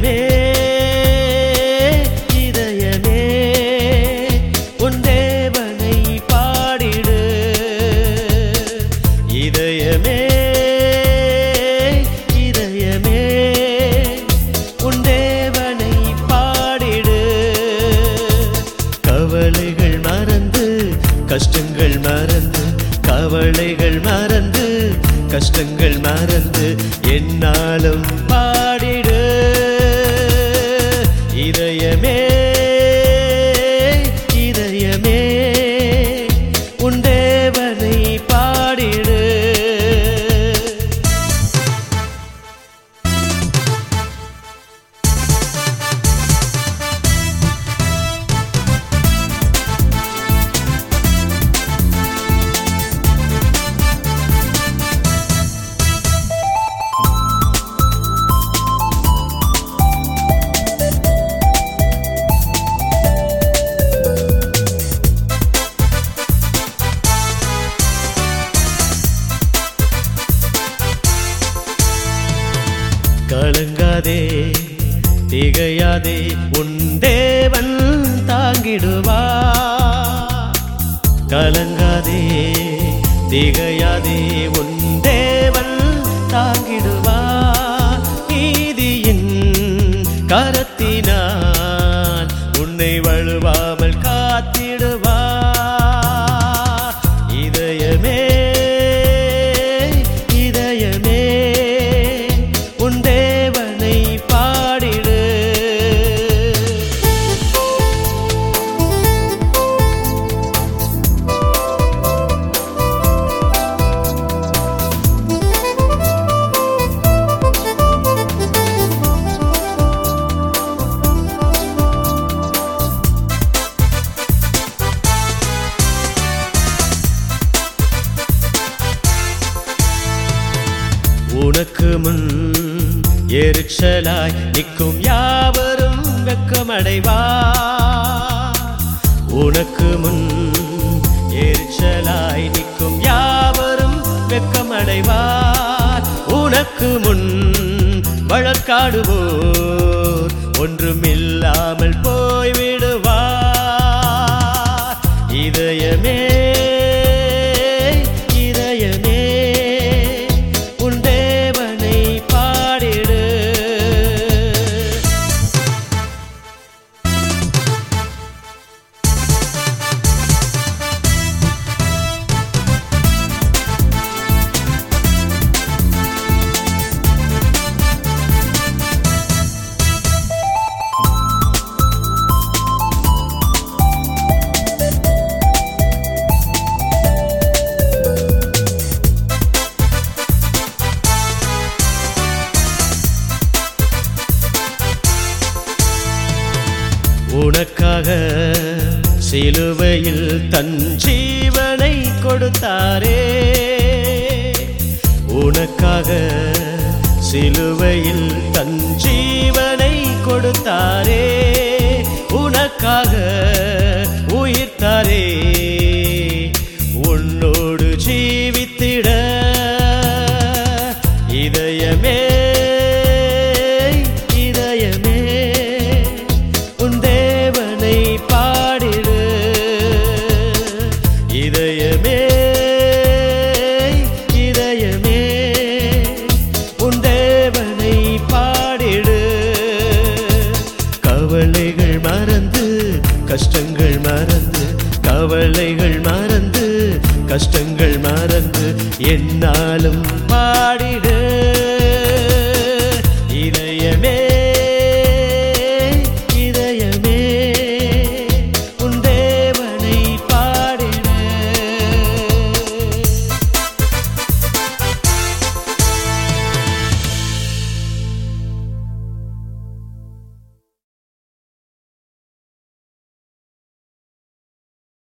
இதயமே இதயமே உன் தேவனை பாடிடு. இதயமே இதயமே உன் தேவனை பாடிடு. கவலைகள் மறந்து கஷ்டங்கள் மறந்து கவலைகள் மறந்து கஷ்டங்கள் மறந்து என்னாலும் பாடிடு. இதயமே திகையாதே திகையாதே உன் தேவன் தாங்கிடுவா. கலங்காதே திகையாதே உன் தேவன் தாங்கிடுவா. நீதியின் கரத் உனக்கு முன் எரிச்சலாய் நிற்கும் யாவரும் வெக்கமடைவா? உனக்கு முன் எரிச்சலாய் நிற்கும் யாவரும் வெக்கமடைவார் உனக்கு முன் வழக்காடுவோர் ஒன்றுமில்லாமல் போய்விடுவார். இதயமே உனக்காக சிலுவையில் தன் ஜீவனை கொடுத்தாரே. உனக்காக சிலுவையில் தன் ஜீவனை கொடுத்தாரே. உனக்காக உயிர்த்தாரே. கவலைகள் மறந்து கஷ்டங்கள் மறந்து என்னாலும் பாடிடு.